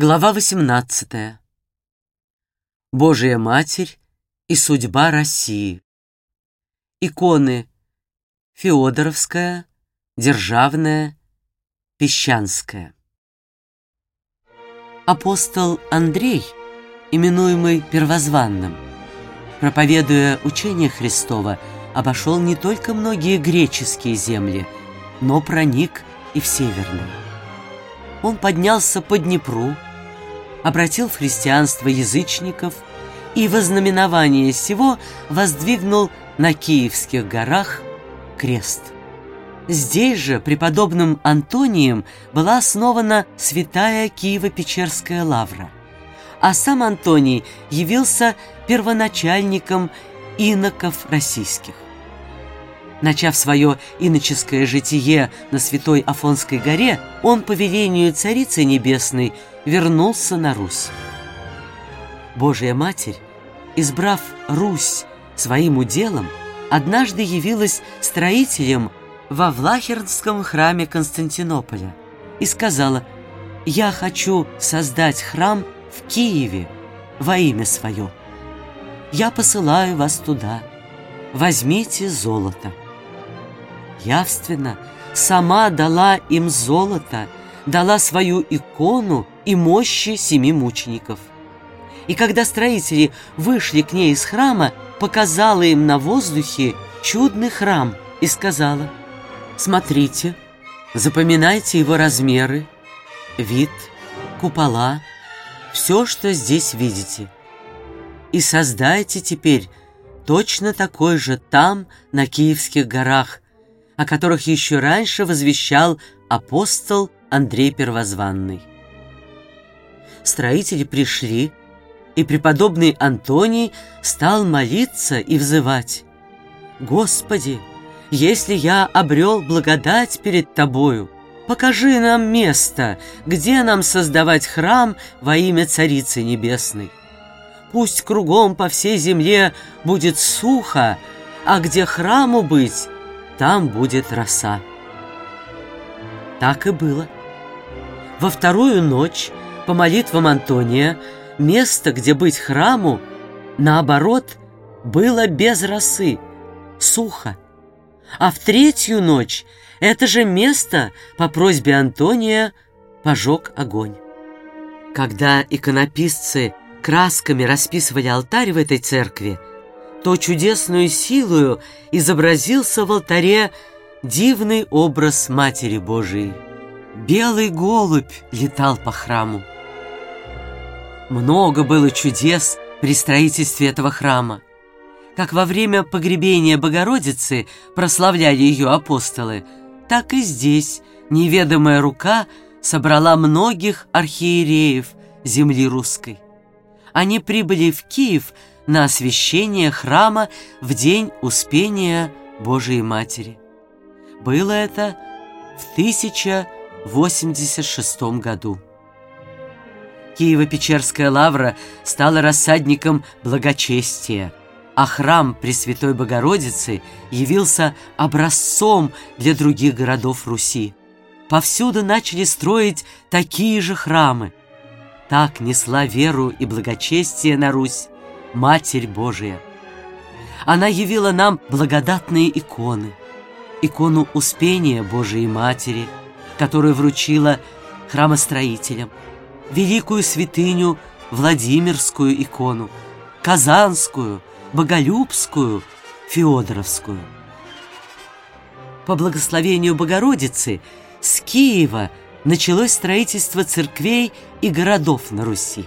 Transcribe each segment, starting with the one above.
Глава 18. Божия Матерь и судьба России. Иконы Феодоровская, Державная, Песчанская. Апостол Андрей, именуемый Первозванным, проповедуя учение Христова, обошел не только многие греческие земли, но проник и в северные. Он поднялся по Днепру, обратил в христианство язычников и во знаменование сего воздвигнул на Киевских горах крест. Здесь же преподобным Антонием была основана святая Киево-Печерская лавра, а сам Антоний явился первоначальником иноков российских. Начав свое иноческое житие на Святой Афонской горе, он по велению Царицы Небесной вернулся на Русь. Божья Матерь, избрав Русь своим уделом, однажды явилась строителем во Влахернском храме Константинополя и сказала «Я хочу создать храм в Киеве во имя свое. Я посылаю вас туда. Возьмите золото» явственно сама дала им золото, дала свою икону и мощи семи мучеников. И когда строители вышли к ней из храма, показала им на воздухе чудный храм и сказала, «Смотрите, запоминайте его размеры, вид, купола, все, что здесь видите, и создайте теперь точно такой же там, на Киевских горах, о которых еще раньше возвещал апостол Андрей Первозванный. Строители пришли, и преподобный Антоний стал молиться и взывать. «Господи, если я обрел благодать перед Тобою, покажи нам место, где нам создавать храм во имя Царицы Небесной. Пусть кругом по всей земле будет сухо, а где храму быть, там будет роса. Так и было. Во вторую ночь, по молитвам Антония, место, где быть храму, наоборот, было без росы, сухо. А в третью ночь это же место по просьбе Антония пожег огонь. Когда иконописцы красками расписывали алтарь в этой церкви, то чудесную силою изобразился в алтаре дивный образ Матери Божией. Белый голубь летал по храму. Много было чудес при строительстве этого храма. Как во время погребения Богородицы прославляли ее апостолы, так и здесь неведомая рука собрала многих архиереев земли русской. Они прибыли в Киев на освящение храма в день Успения Божией Матери. Было это в 1086 году. Киево-Печерская лавра стала рассадником благочестия, а храм Пресвятой Богородицы явился образцом для других городов Руси. Повсюду начали строить такие же храмы. Так несла веру и благочестие на Русь Матерь Божия. Она явила нам благодатные иконы. Икону Успения Божией Матери, которую вручила храмостроителям, великую святыню Владимирскую икону, Казанскую, Боголюбскую, Феодоровскую. По благословению Богородицы с Киева началось строительство церквей и городов на Руси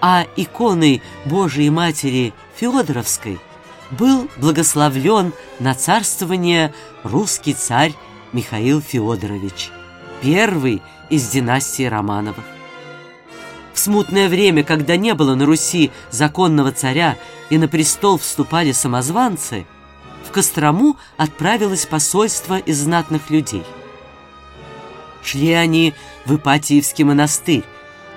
а иконой Божией Матери Феодоровской был благословлен на царствование русский царь Михаил Феодорович, первый из династии Романовых. В смутное время, когда не было на Руси законного царя и на престол вступали самозванцы, в Кострому отправилось посольство из знатных людей. Шли они в Ипатиевский монастырь,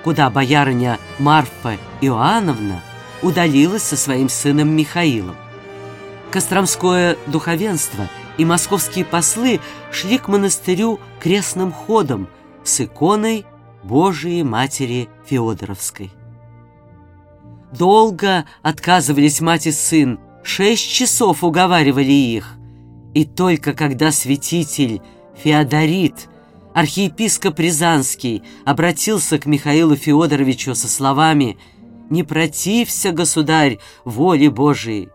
куда боярыня Марфа Иоанновна удалилась со своим сыном Михаилом. Костромское духовенство и московские послы шли к монастырю крестным ходом с иконой Божией Матери Феодоровской. Долго отказывались мать и сын, шесть часов уговаривали их. И только когда святитель Феодорит, архиепископ Рязанский, обратился к Михаилу Феодоровичу со словами «Не протився, государь, воле Божией!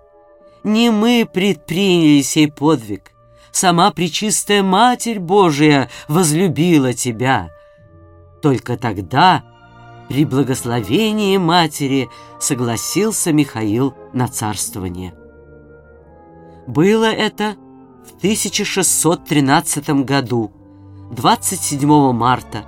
Не мы предприняли сей подвиг, сама Пречистая Матерь Божия возлюбила тебя». Только тогда при благословении матери согласился Михаил на царствование. Было это в 1613 году, 27 марта.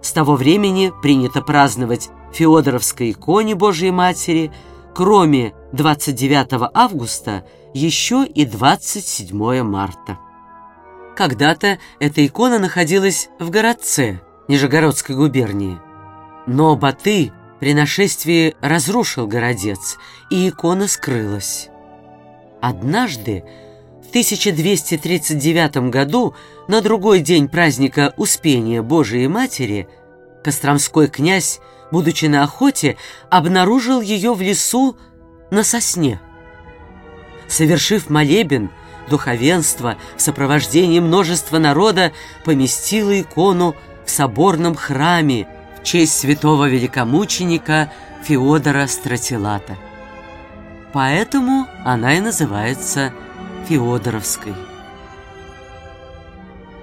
С того времени принято праздновать Феодоровской иконе Божией Матери, кроме 29 августа, еще и 27 марта. Когда-то эта икона находилась в городце Нижегородской губернии – но Баты при нашествии разрушил городец, и икона скрылась. Однажды, 1239 году, на другой день праздника Успения Божией Матери, Костромской князь, будучи на охоте, обнаружил ее в лесу на сосне. Совершив молебен, духовенство в сопровождении множества народа поместило икону в соборном храме, честь святого великомученика Феодора Стратилата. Поэтому она и называется Феодоровской.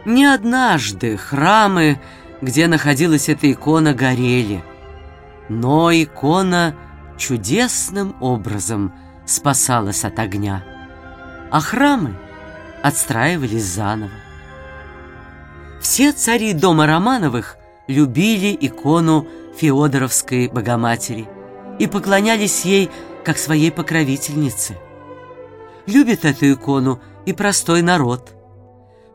Не однажды храмы, где находилась эта икона, горели, но икона чудесным образом спасалась от огня, а храмы отстраивались заново. Все цари дома Романовых любили икону Феодоровской Богоматери и поклонялись ей как своей покровительнице. Любит эту икону и простой народ.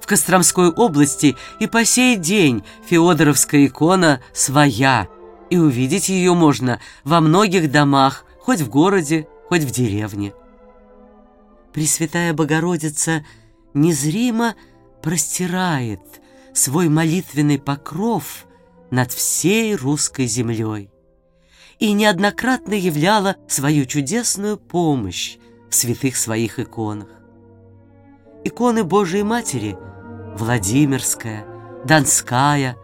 В Костромской области и по сей день Феодоровская икона своя, и увидеть ее можно во многих домах, хоть в городе, хоть в деревне. Пресвятая Богородица незримо простирает свой молитвенный покров над всей русской землей и неоднократно являла свою чудесную помощь святых своих иконах. Иконы Божией Матери – Владимирская, Донская,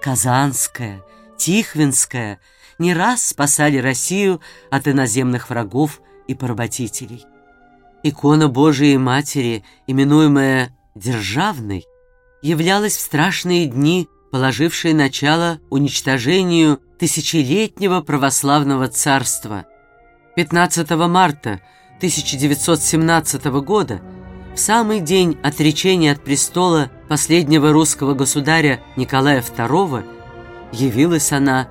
Казанская, Тихвинская – не раз спасали Россию от иноземных врагов и поработителей. Икона Божией Матери, именуемая Державной, являлась в страшные дни положившей начало уничтожению тысячелетнего православного царства. 15 марта 1917 года, в самый день отречения от престола последнего русского государя Николая II, явилась она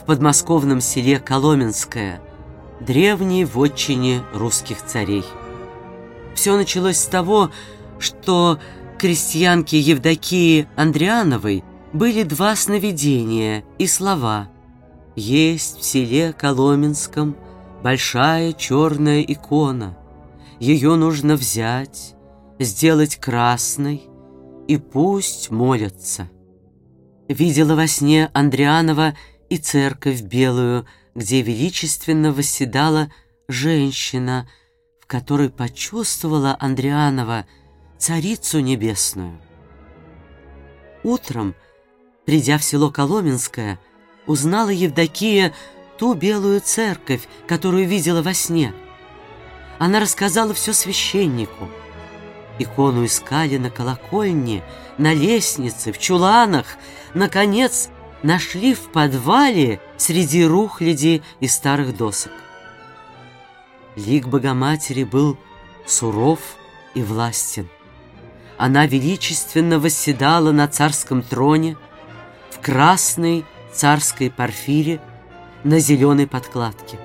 в подмосковном селе Коломенское, древней вотчине русских царей. Все началось с того, что крестьянке Евдокии Андриановой были два сновидения и слова. Есть в селе Коломенском большая черная икона. Ее нужно взять, сделать красной, и пусть молятся. Видела во сне Андрианова и церковь белую, где величественно восседала женщина, в которой почувствовала Андрианова царицу небесную. Утром Придя в село Коломенское, узнала Евдокия ту белую церковь, которую видела во сне. Она рассказала все священнику. Икону искали на колокольне, на лестнице, в чуланах. Наконец, нашли в подвале среди рухляди и старых досок. Лик Богоматери был суров и властен. Она величественно восседала на царском троне, красной царской парфире на зеленой подкладке,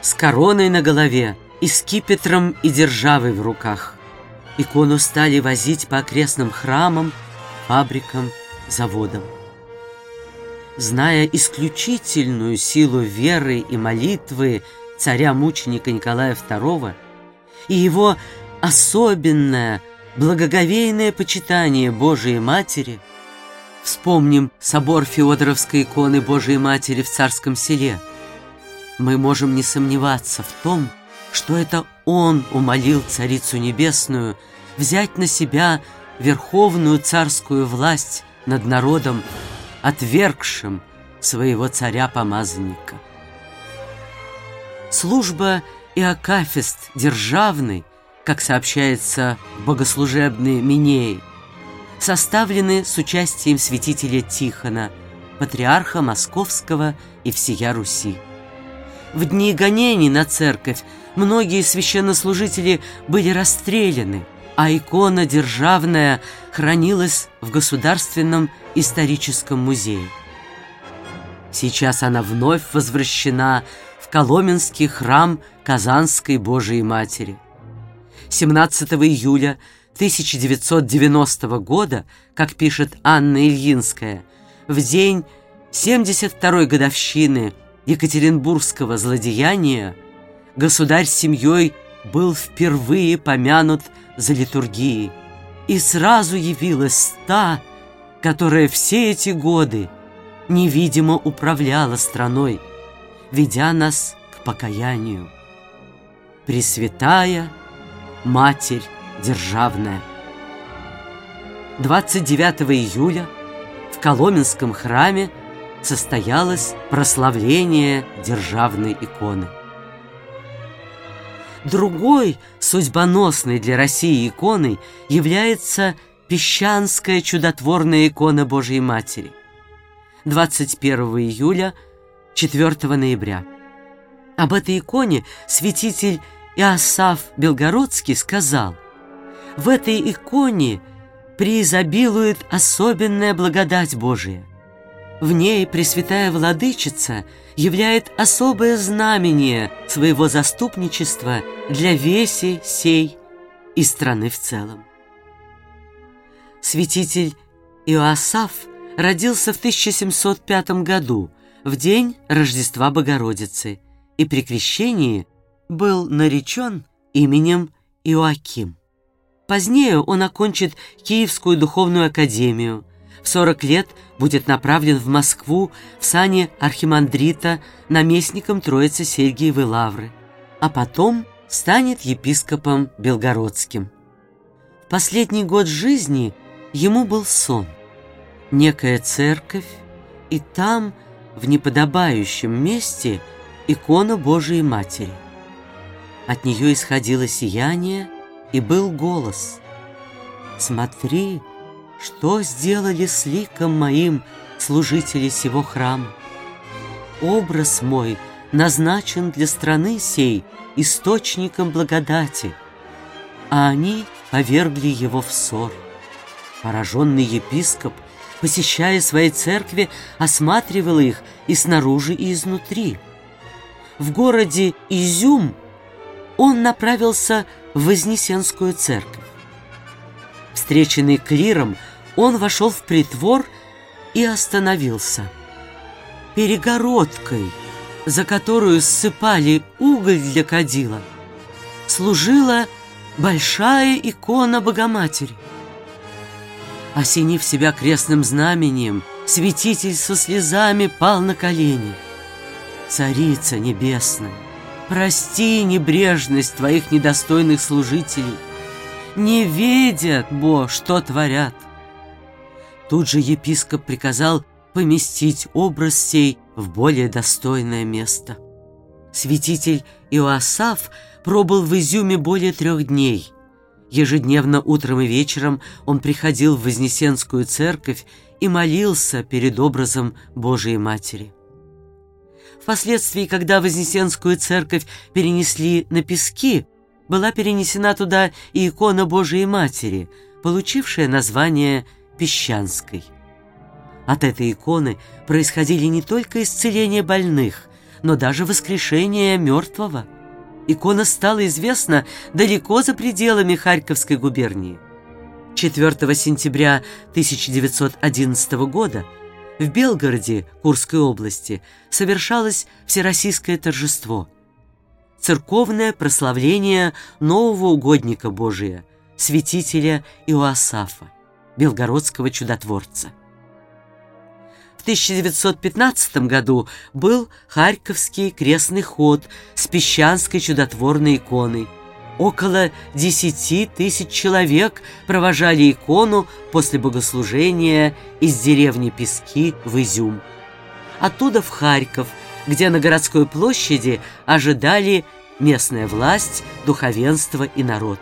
с короной на голове и скипетром и державой в руках. Икону стали возить по окрестным храмам, фабрикам, заводам. Зная исключительную силу веры и молитвы царя-мученика Николая II и его особенное благоговейное почитание Божией Матери – Вспомним собор Феодоровской иконы Божией Матери в Царском селе. Мы можем не сомневаться в том, что это он умолил Царицу Небесную взять на себя верховную царскую власть над народом, отвергшим своего царя-помазанника. Служба и акафист державный, как сообщается в богослужебной Минеи, составлены с участием святителя Тихона, патриарха Московского и всея Руси. В дни гонений на церковь многие священнослужители были расстреляны, а икона державная хранилась в Государственном историческом музее. Сейчас она вновь возвращена в Коломенский храм Казанской Божией Матери. 17 июля 1990 года, как пишет Анна Ильинская, в день 72-й годовщины Екатеринбургского злодеяния государь с семьей был впервые помянут за литургией, и сразу явилась та, которая все эти годы невидимо управляла страной, ведя нас к покаянию. Пресвятая Матерь Державная. 29 июля в Коломенском храме состоялось прославление державной иконы. Другой судьбоносной для России иконой является Песчанская чудотворная икона Божьей Матери. 21 июля, 4 ноября. Об этой иконе святитель Иосаф Белгородский сказал, «В этой иконе преизобилует особенная благодать Божия. В ней Пресвятая Владычица являет особое знамение своего заступничества для веси сей и страны в целом. Святитель Иоасаф родился в 1705 году, в день Рождества Богородицы, и при крещении был наречен именем Иоаким. Позднее он окончит Киевскую духовную академию, в 40 лет будет направлен в Москву в сане архимандрита наместником Троицы Сергиевой Лавры, а потом станет епископом Белгородским. В последний год жизни ему был сон. Некая церковь, и там, в неподобающем месте, икона Божией Матери. От нее исходило сияние, и был голос. «Смотри, что сделали с ликом моим служители сего храма? Образ мой назначен для страны сей источником благодати, а они повергли его в ссор. Пораженный епископ, посещая свои церкви, осматривал их и снаружи, и изнутри. В городе Изюм он направился в Вознесенскую церковь. Встреченный клиром, он вошел в притвор и остановился. Перегородкой, за которую ссыпали уголь для кадила, служила большая икона Богоматери. Осенив себя крестным знамением, святитель со слезами пал на колени. «Царица небесная, прости небрежность твоих недостойных служителей, не видят, Бо, что творят». Тут же епископ приказал поместить образ сей в более достойное место. Святитель Иоасаф пробыл в Изюме более трех дней. Ежедневно утром и вечером он приходил в Вознесенскую церковь и молился перед образом Божией Матери. Впоследствии, когда Вознесенскую церковь перенесли на Пески, была перенесена туда и икона Божией Матери, получившая название Песчанской. От этой иконы происходили не только исцеление больных, но даже воскрешение мертвого. Икона стала известна далеко за пределами Харьковской губернии. 4 сентября 1911 года в Белгороде Курской области совершалось всероссийское торжество – церковное прославление нового угодника Божия, святителя Иоасафа белгородского чудотворца. В 1915 году был Харьковский крестный ход с Песчанской чудотворной иконой. Около 10 тысяч человек провожали икону после богослужения из деревни Пески в Изюм. Оттуда в Харьков, где на городской площади ожидали местная власть, духовенство и народ.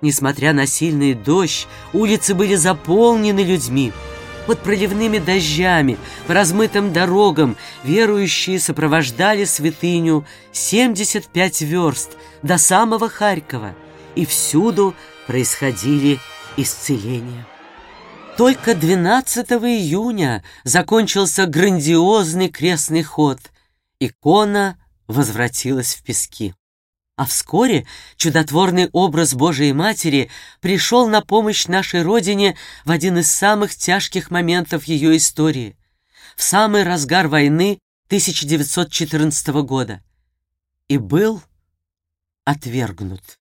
Несмотря на сильный дождь, улицы были заполнены людьми. Под проливными дождями, по размытым дорогам верующие сопровождали святыню 75 верст до самого Харькова, и всюду происходили исцеления. Только 12 июня закончился грандиозный крестный ход. Икона возвратилась в пески. А вскоре чудотворный образ Божией Матери пришел на помощь нашей Родине в один из самых тяжких моментов ее истории, в самый разгар войны 1914 года, и был отвергнут.